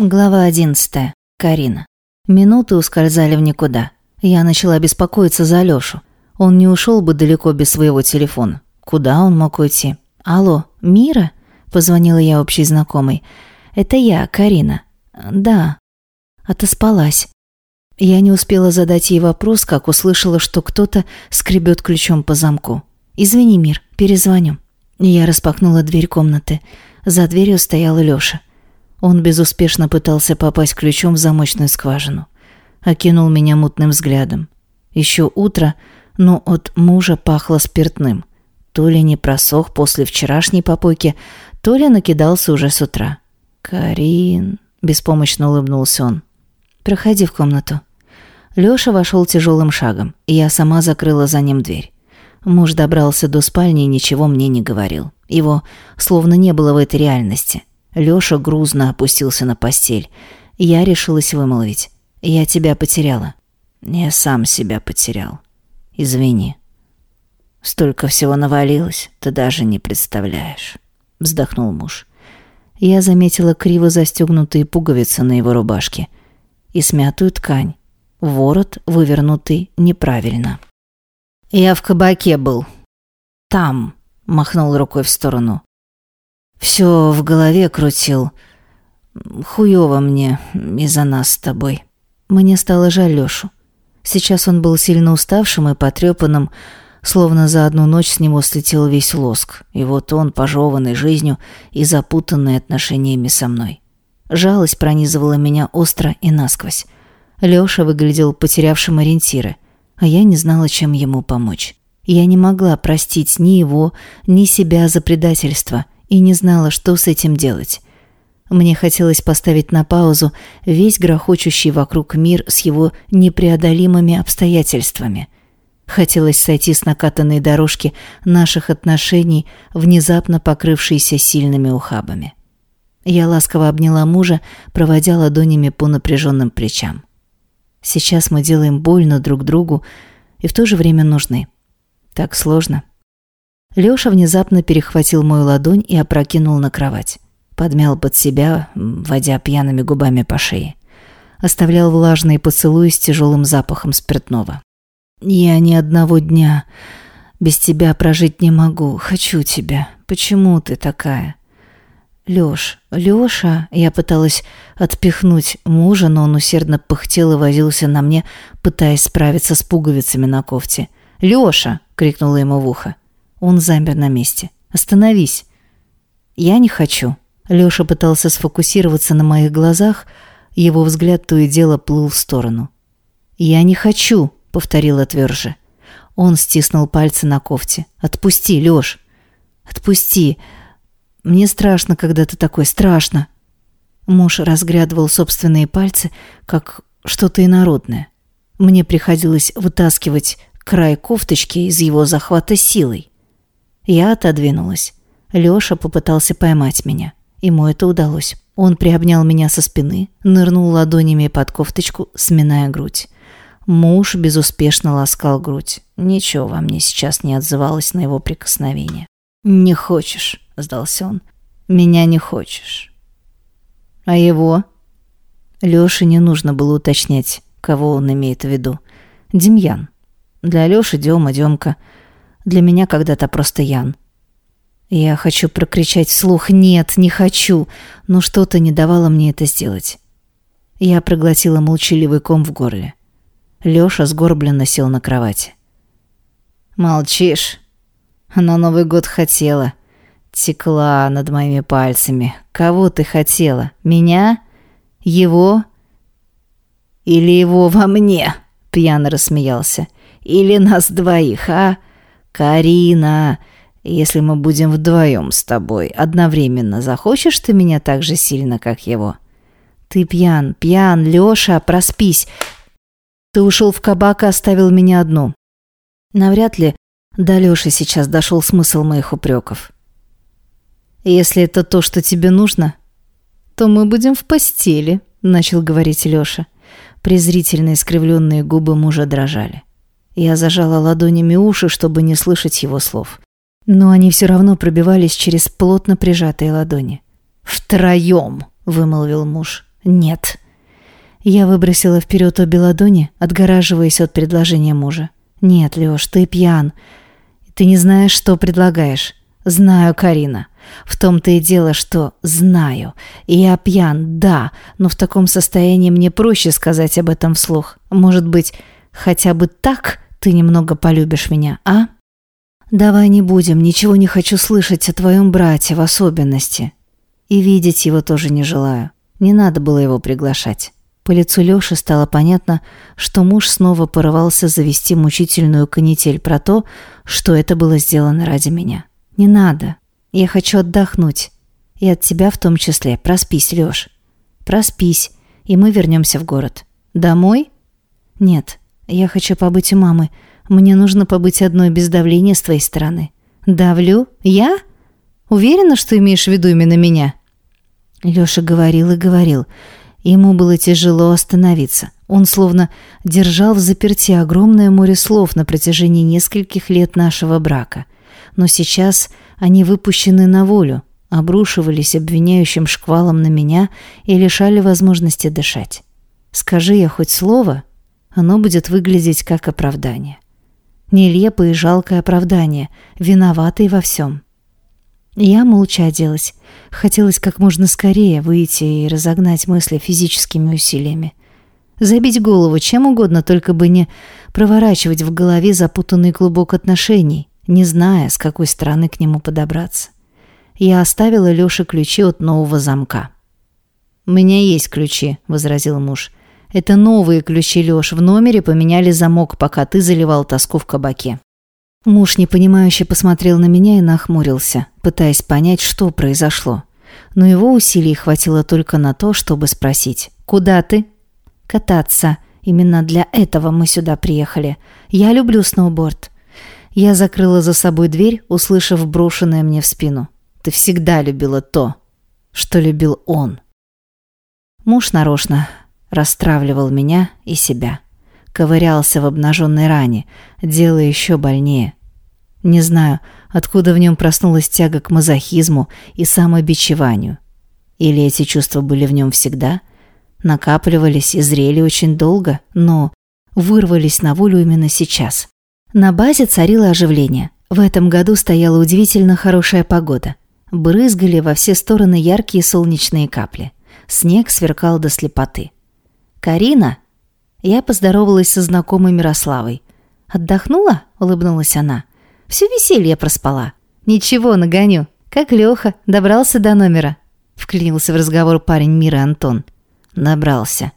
Глава 11. Карина. Минуты ускользали в никуда. Я начала беспокоиться за Лёшу. Он не ушел бы далеко без своего телефона. Куда он мог уйти? «Алло, Мира?» – позвонила я общей знакомой. «Это я, Карина». «Да». Отоспалась. Я не успела задать ей вопрос, как услышала, что кто-то скребет ключом по замку. «Извини, Мир, перезвоню». Я распахнула дверь комнаты. За дверью стоял Лёша. Он безуспешно пытался попасть ключом в замочную скважину. Окинул меня мутным взглядом. Еще утро, но от мужа пахло спиртным. То ли не просох после вчерашней попойки, то ли накидался уже с утра. «Карин...» – беспомощно улыбнулся он. «Проходи в комнату». Лёша вошел тяжелым шагом, и я сама закрыла за ним дверь. Муж добрался до спальни и ничего мне не говорил. Его словно не было в этой реальности. Лёша грузно опустился на постель. Я решилась вымолвить. «Я тебя потеряла». «Я сам себя потерял. Извини. Столько всего навалилось, ты даже не представляешь», — вздохнул муж. Я заметила криво застегнутые пуговицы на его рубашке и смятую ткань. Ворот вывернутый неправильно. «Я в кабаке был. Там», — махнул рукой в сторону. Все в голове крутил. Хуёво мне из-за нас с тобой. Мне стало жаль Лёшу. Сейчас он был сильно уставшим и потрёпанным, словно за одну ночь с него слетел весь лоск, и вот он, пожеванный жизнью и запутанный отношениями со мной. Жалость пронизывала меня остро и насквозь. Лёша выглядел потерявшим ориентиры, а я не знала, чем ему помочь. Я не могла простить ни его, ни себя за предательство – и не знала, что с этим делать. Мне хотелось поставить на паузу весь грохочущий вокруг мир с его непреодолимыми обстоятельствами. Хотелось сойти с накатанной дорожки наших отношений, внезапно покрывшейся сильными ухабами. Я ласково обняла мужа, проводя ладонями по напряженным плечам. Сейчас мы делаем больно друг другу и в то же время нужны. Так сложно. Лёша внезапно перехватил мою ладонь и опрокинул на кровать. Подмял под себя, водя пьяными губами по шее. Оставлял влажные поцелуи с тяжелым запахом спиртного. «Я ни одного дня без тебя прожить не могу. Хочу тебя. Почему ты такая?» «Лёш, Лёша...» Я пыталась отпихнуть мужа, но он усердно пыхтел и возился на мне, пытаясь справиться с пуговицами на кофте. «Лёша!» — крикнула ему в ухо. Он замер на месте. «Остановись!» «Я не хочу». Лёша пытался сфокусироваться на моих глазах, его взгляд то и дело плыл в сторону. «Я не хочу», — повторила тверже. Он стиснул пальцы на кофте. «Отпусти, Лёш!» «Отпусти! Мне страшно, когда ты такой, страшно!» Муж разглядывал собственные пальцы, как что-то инородное. Мне приходилось вытаскивать край кофточки из его захвата силой. Я отодвинулась. Лёша попытался поймать меня. Ему это удалось. Он приобнял меня со спины, нырнул ладонями под кофточку, сминая грудь. Муж безуспешно ласкал грудь. Ничего во мне сейчас не отзывалось на его прикосновение. «Не хочешь», — сдался он. «Меня не хочешь». «А его?» Лёше не нужно было уточнять, кого он имеет в виду. «Демьян». Для Лёши Дёма, Дёмка — для меня когда-то просто Ян. Я хочу прокричать вслух «нет, не хочу», но что-то не давало мне это сделать. Я проглотила молчаливый ком в горле. Лёша сгорбленно сел на кровати. «Молчишь? На Новый год хотела. Текла над моими пальцами. Кого ты хотела? Меня? Его? Или его во мне?» Пьяно рассмеялся. «Или нас двоих, а?» «Карина, если мы будем вдвоем с тобой одновременно, захочешь ты меня так же сильно, как его?» «Ты пьян, пьян, Лёша, проспись. Ты ушел в кабак и оставил меня одну». Навряд ли до Лёши сейчас дошел смысл моих упреков. «Если это то, что тебе нужно, то мы будем в постели», — начал говорить Лёша. Презрительно искривленные губы мужа дрожали. Я зажала ладонями уши, чтобы не слышать его слов. Но они все равно пробивались через плотно прижатые ладони. «Втроем!» — вымолвил муж. «Нет». Я выбросила вперед обе ладони, отгораживаясь от предложения мужа. «Нет, Лёш, ты пьян. Ты не знаешь, что предлагаешь». «Знаю, Карина. В том-то и дело, что знаю. Я пьян, да, но в таком состоянии мне проще сказать об этом вслух. Может быть, хотя бы так ты немного полюбишь меня, а?» «Давай не будем, ничего не хочу слышать о твоем брате в особенности. И видеть его тоже не желаю. Не надо было его приглашать». По лицу Лёши стало понятно, что муж снова порывался завести мучительную канитель про то, что это было сделано ради меня. «Не надо. Я хочу отдохнуть. И от тебя в том числе. Проспись, Лёш. Проспись, и мы вернемся в город. Домой? Нет, я хочу побыть у мамы. Мне нужно побыть одной без давления с твоей стороны. Давлю? Я? Уверена, что имеешь в виду именно меня?» Лёша говорил и говорил – Ему было тяжело остановиться. Он словно держал в заперти огромное море слов на протяжении нескольких лет нашего брака. Но сейчас они выпущены на волю, обрушивались обвиняющим шквалом на меня и лишали возможности дышать. Скажи я хоть слово, оно будет выглядеть как оправдание. Нелепое и жалкое оправдание, виноватый во всем. Я молча оделась. Хотелось как можно скорее выйти и разогнать мысли физическими усилиями. Забить голову чем угодно, только бы не проворачивать в голове запутанный клубок отношений, не зная, с какой стороны к нему подобраться. Я оставила Лёше ключи от нового замка. «У меня есть ключи», — возразил муж. «Это новые ключи, Лёш. В номере поменяли замок, пока ты заливал тоску в кабаке». Муж непонимающе посмотрел на меня и нахмурился, пытаясь понять, что произошло. Но его усилий хватило только на то, чтобы спросить «Куда ты?» «Кататься. Именно для этого мы сюда приехали. Я люблю сноуборд». Я закрыла за собой дверь, услышав брошенное мне в спину. «Ты всегда любила то, что любил он». Муж нарочно расстравливал меня и себя ковырялся в обнаженной ране, делая еще больнее. Не знаю, откуда в нем проснулась тяга к мазохизму и самобичеванию. Или эти чувства были в нем всегда, накапливались и зрели очень долго, но вырвались на волю именно сейчас. На базе царило оживление. В этом году стояла удивительно хорошая погода. Брызгали во все стороны яркие солнечные капли. Снег сверкал до слепоты. Карина, я поздоровалась со знакомой Мирославой. «Отдохнула?» – улыбнулась она. «Все веселье проспала». «Ничего, нагоню. Как Леха, добрался до номера?» – вклинился в разговор парень Мира Антон. «Добрался.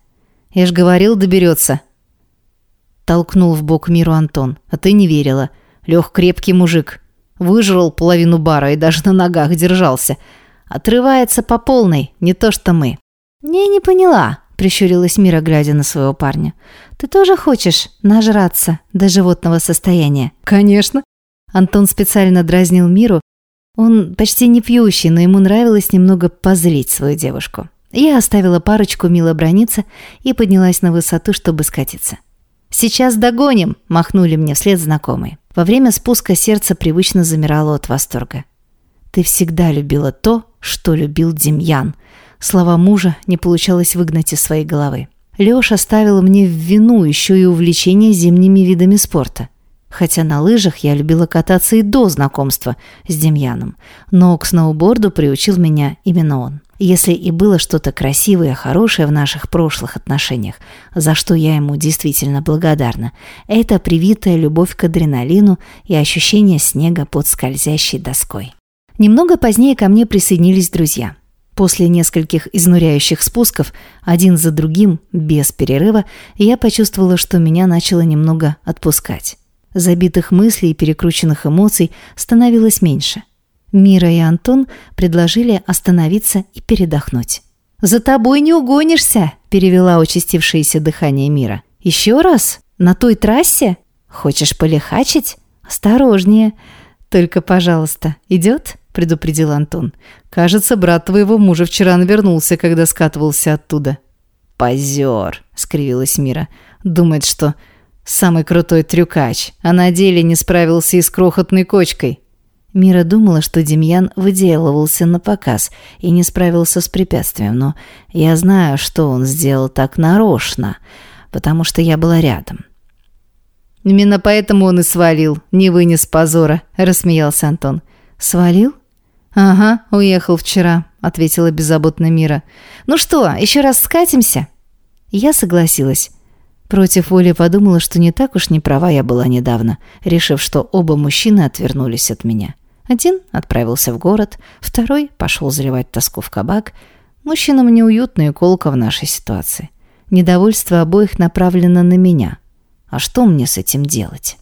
Я ж говорил, доберется». Толкнул в бок Миру Антон. «А ты не верила. Лех крепкий мужик. Выжрал половину бара и даже на ногах держался. Отрывается по полной, не то что мы». «Не, не поняла», прищурилась Мира, глядя на своего парня. «Ты тоже хочешь нажраться до животного состояния?» «Конечно!» Антон специально дразнил Миру. Он почти не пьющий, но ему нравилось немного позлить свою девушку. Я оставила парочку мило брониться и поднялась на высоту, чтобы скатиться. «Сейчас догоним!» – махнули мне вслед знакомые. Во время спуска сердце привычно замирало от восторга. «Ты всегда любила то, что любил Демьян», Слова мужа не получалось выгнать из своей головы. Леша ставил мне в вину еще и увлечение зимними видами спорта. Хотя на лыжах я любила кататься и до знакомства с Демьяном, но к сноуборду приучил меня именно он. Если и было что-то красивое, хорошее в наших прошлых отношениях, за что я ему действительно благодарна, это привитая любовь к адреналину и ощущение снега под скользящей доской. Немного позднее ко мне присоединились друзья – После нескольких изнуряющих спусков, один за другим, без перерыва, я почувствовала, что меня начало немного отпускать. Забитых мыслей и перекрученных эмоций становилось меньше. Мира и Антон предложили остановиться и передохнуть. «За тобой не угонишься!» – перевела участившееся дыхание Мира. «Еще раз? На той трассе? Хочешь полихачить? Осторожнее! Только, пожалуйста, идет?» – предупредил Антон. «Кажется, брат твоего мужа вчера навернулся, когда скатывался оттуда». «Позер!» – скривилась Мира. «Думает, что самый крутой трюкач, а на деле не справился и с крохотной кочкой». Мира думала, что Демьян выделывался на показ и не справился с препятствием, но я знаю, что он сделал так нарочно, потому что я была рядом. «Именно поэтому он и свалил, не вынес позора», – рассмеялся Антон. «Свалил?» «Ага, уехал вчера», – ответила беззаботно Мира. «Ну что, еще раз скатимся?» Я согласилась. Против воли подумала, что не так уж не права я была недавно, решив, что оба мужчины отвернулись от меня. Один отправился в город, второй пошел заливать тоску в кабак. Мужчинам неуютно и колко в нашей ситуации. Недовольство обоих направлено на меня. А что мне с этим делать?